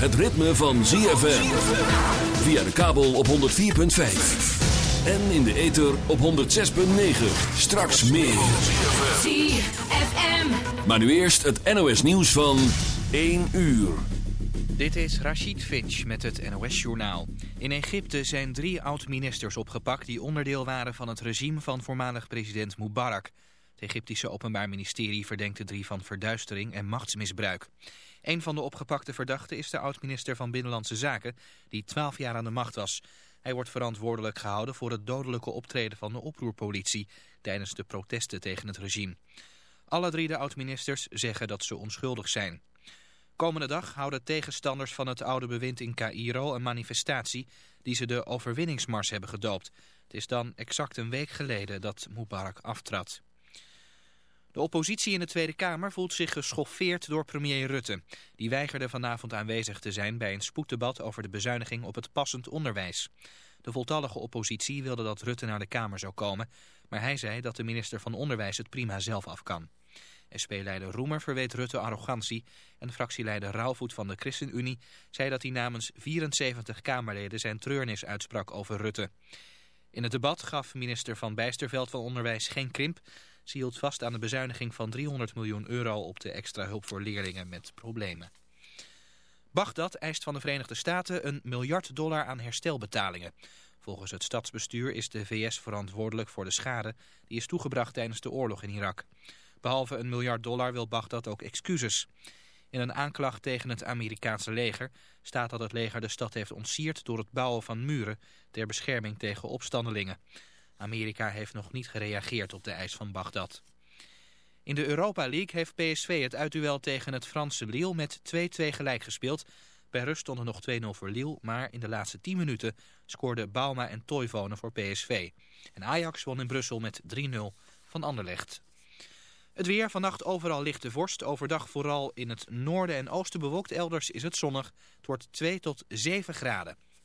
het ritme van ZFM. Via de kabel op 104.5. En in de ether op 106.9. Straks meer. ZFM. Maar nu eerst het NOS nieuws van 1 uur. Dit is Rachid Finch met het NOS-journaal. In Egypte zijn drie oud-ministers opgepakt die onderdeel waren van het regime van voormalig president Mubarak. Het Egyptische Openbaar Ministerie verdenkt de drie van verduistering en machtsmisbruik. Een van de opgepakte verdachten is de oud-minister van Binnenlandse Zaken, die 12 jaar aan de macht was. Hij wordt verantwoordelijk gehouden voor het dodelijke optreden van de oproerpolitie tijdens de protesten tegen het regime. Alle drie de oud-ministers zeggen dat ze onschuldig zijn. Komende dag houden tegenstanders van het oude bewind in Cairo een manifestatie die ze de overwinningsmars hebben gedoopt. Het is dan exact een week geleden dat Mubarak aftrad. De oppositie in de Tweede Kamer voelt zich geschoffeerd door premier Rutte. Die weigerde vanavond aanwezig te zijn bij een spoeddebat over de bezuiniging op het passend onderwijs. De voltallige oppositie wilde dat Rutte naar de Kamer zou komen, maar hij zei dat de minister van Onderwijs het prima zelf af kan. SP-leider Roemer verweet Rutte arrogantie en fractieleider Rauwvoet van de ChristenUnie zei dat hij namens 74 Kamerleden zijn treurnis uitsprak over Rutte. In het debat gaf minister Van Bijsterveld van Onderwijs geen krimp. Hield vast aan de bezuiniging van 300 miljoen euro op de extra hulp voor leerlingen met problemen. Bagdad eist van de Verenigde Staten een miljard dollar aan herstelbetalingen. Volgens het stadsbestuur is de VS verantwoordelijk voor de schade die is toegebracht tijdens de oorlog in Irak. Behalve een miljard dollar wil Bagdad ook excuses. In een aanklacht tegen het Amerikaanse leger staat dat het leger de stad heeft ontsierd door het bouwen van muren ter bescherming tegen opstandelingen. Amerika heeft nog niet gereageerd op de eis van Bagdad. In de Europa League heeft PSV het uitduel tegen het Franse Lille met 2-2 gelijk gespeeld. Bij rust stonden nog 2-0 voor Lille, maar in de laatste 10 minuten scoorden Bauma en Toivonen voor PSV. En Ajax won in Brussel met 3-0 van Anderlecht. Het weer, vannacht overal lichte vorst. Overdag vooral in het noorden en oosten bewolkt. Elders is het zonnig. Het wordt 2 tot 7 graden.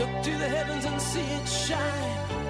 Look to the heavens and see it shine.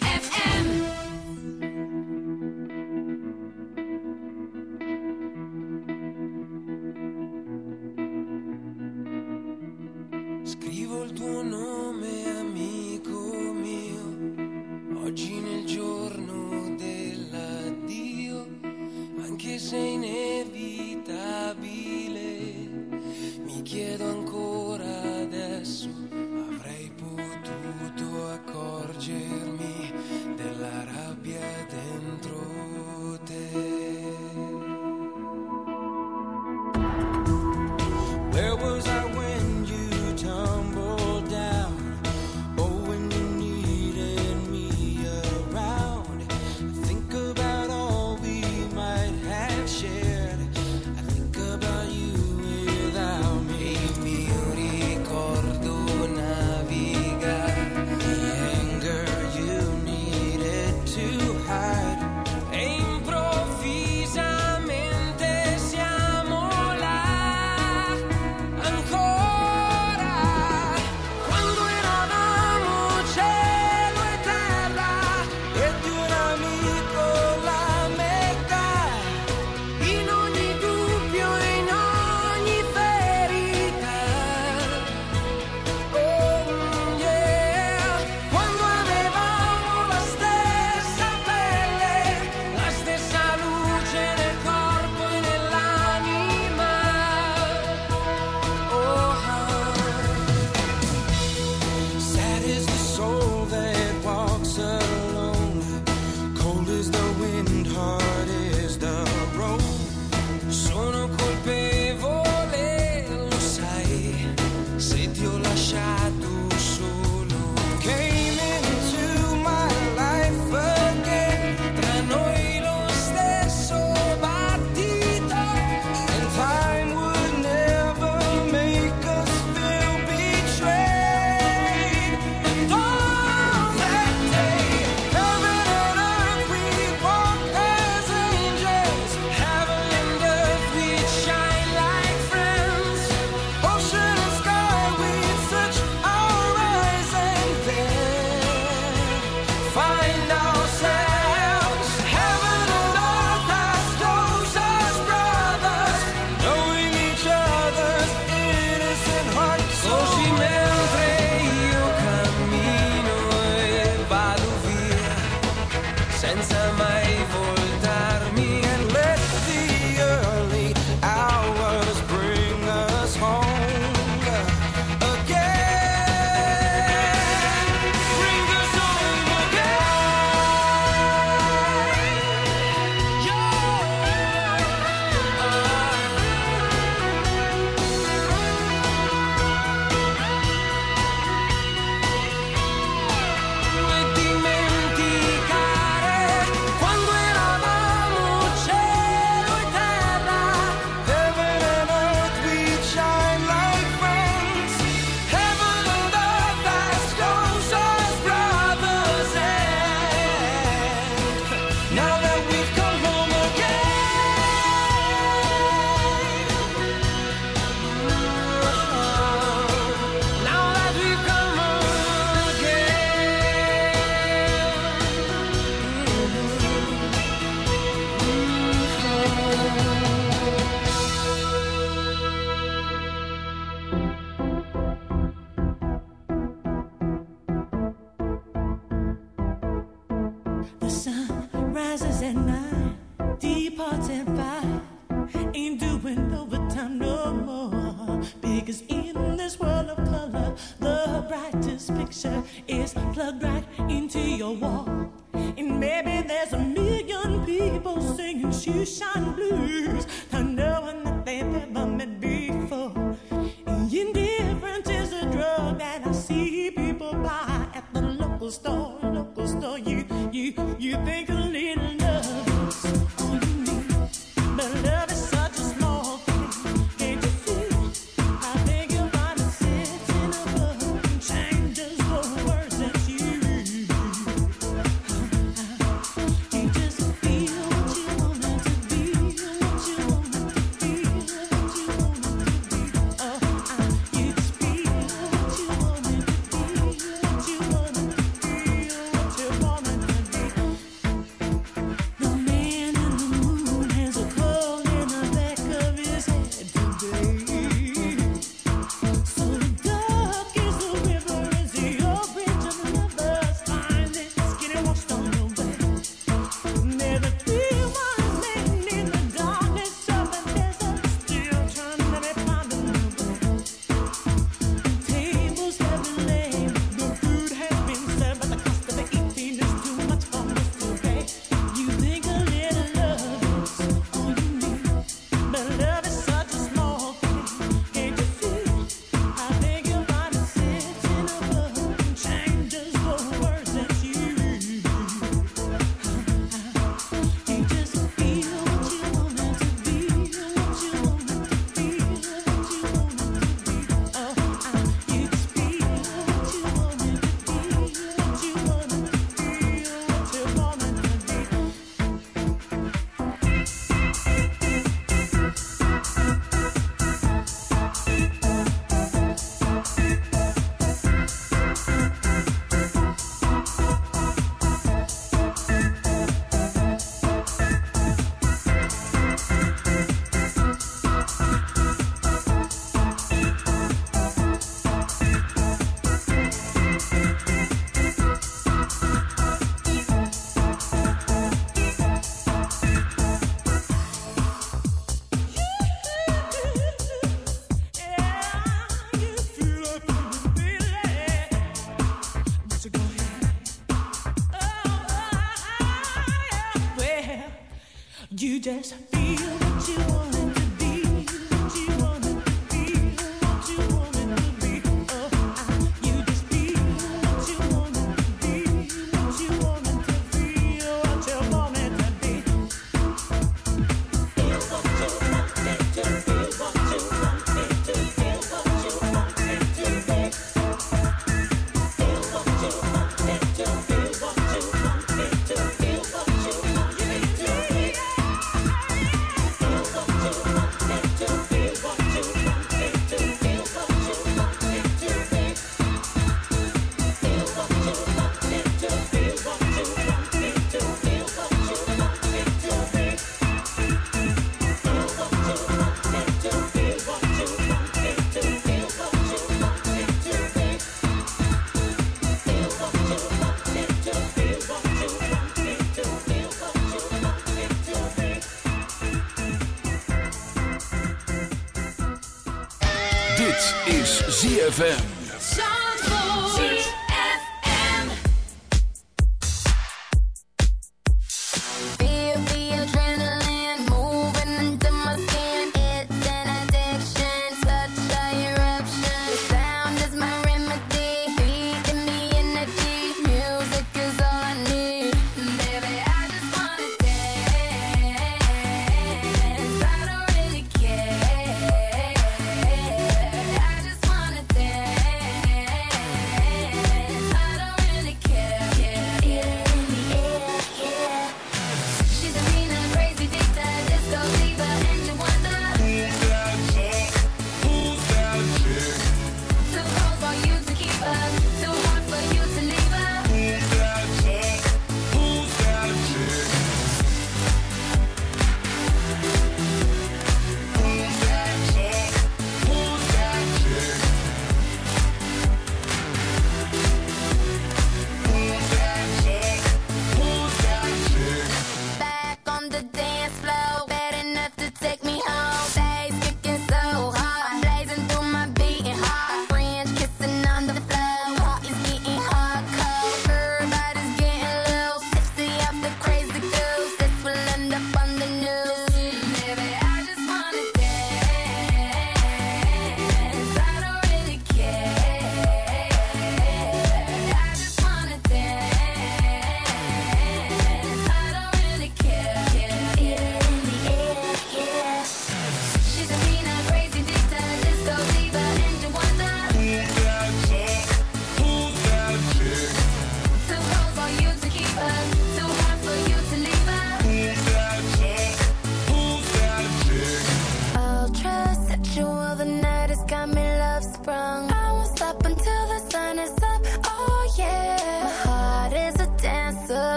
stone.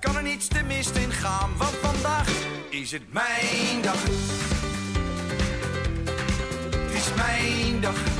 Kan er niets te mist in gaan. Want vandaag is het mijn dag. Het is mijn dag.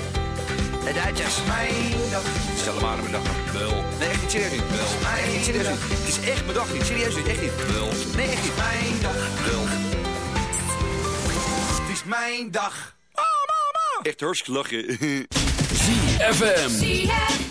De Duitsers. Mijn dag. Stel hem aan mijn dag. Wel. Nee, echt niet serieus niet. Wel. Nee, echt niet serieus niet. Het is echt mijn dag niet. Serieus niet. Echt niet. Wel. Nee, echt niet. Mijn dag. Wel. Het is mijn dag. Echt hartstikke lachen. ZFM. ZFM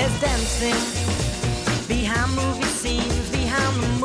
There's dancing behind movie scenes, behind the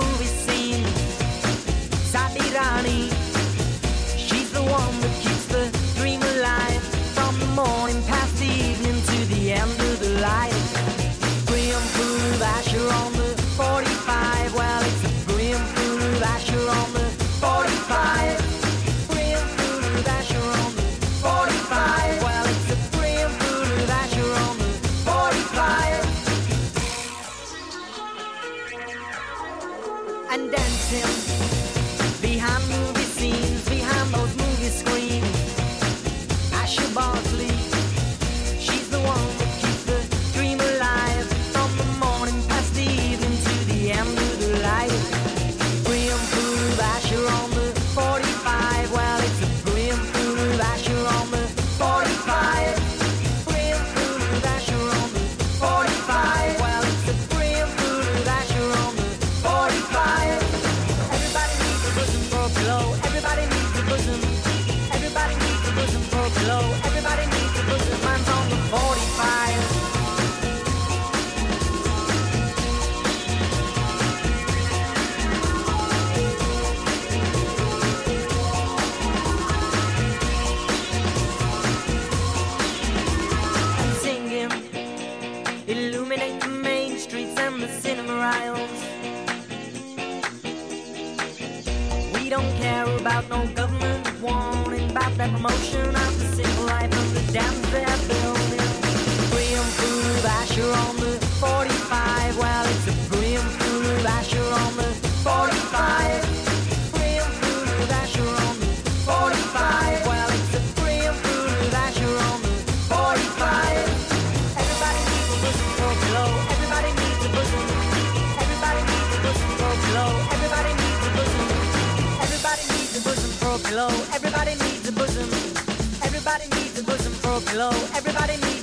pillow. Everybody needs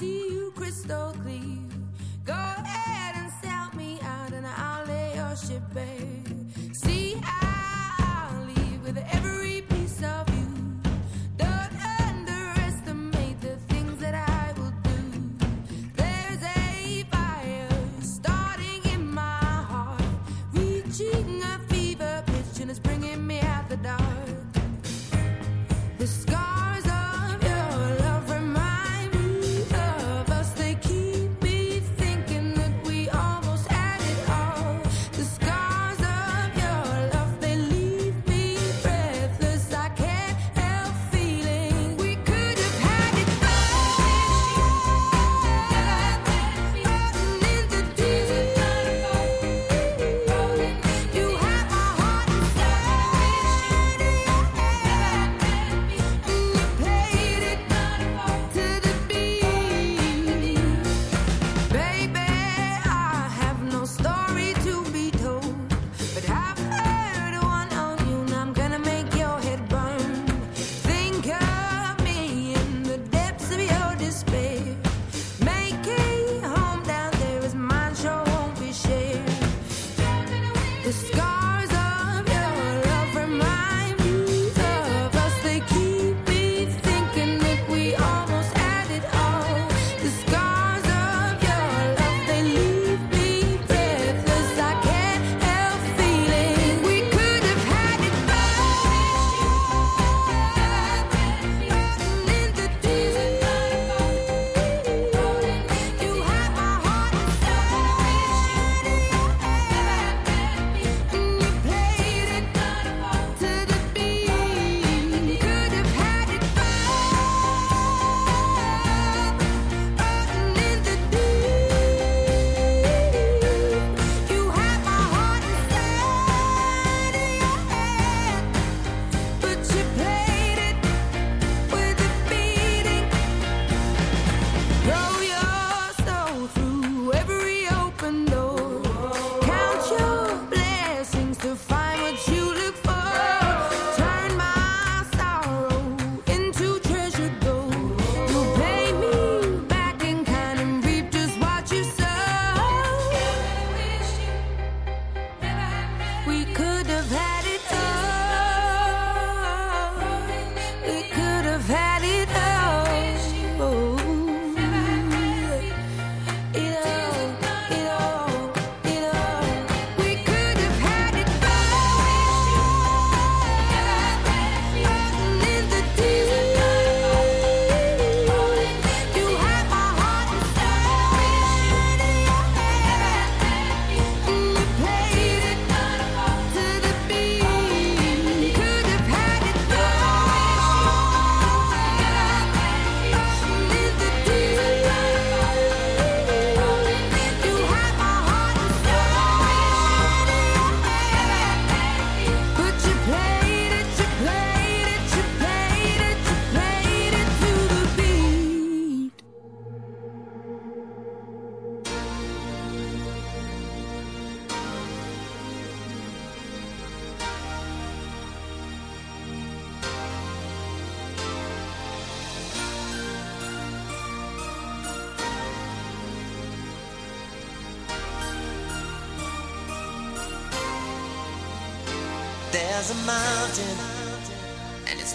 see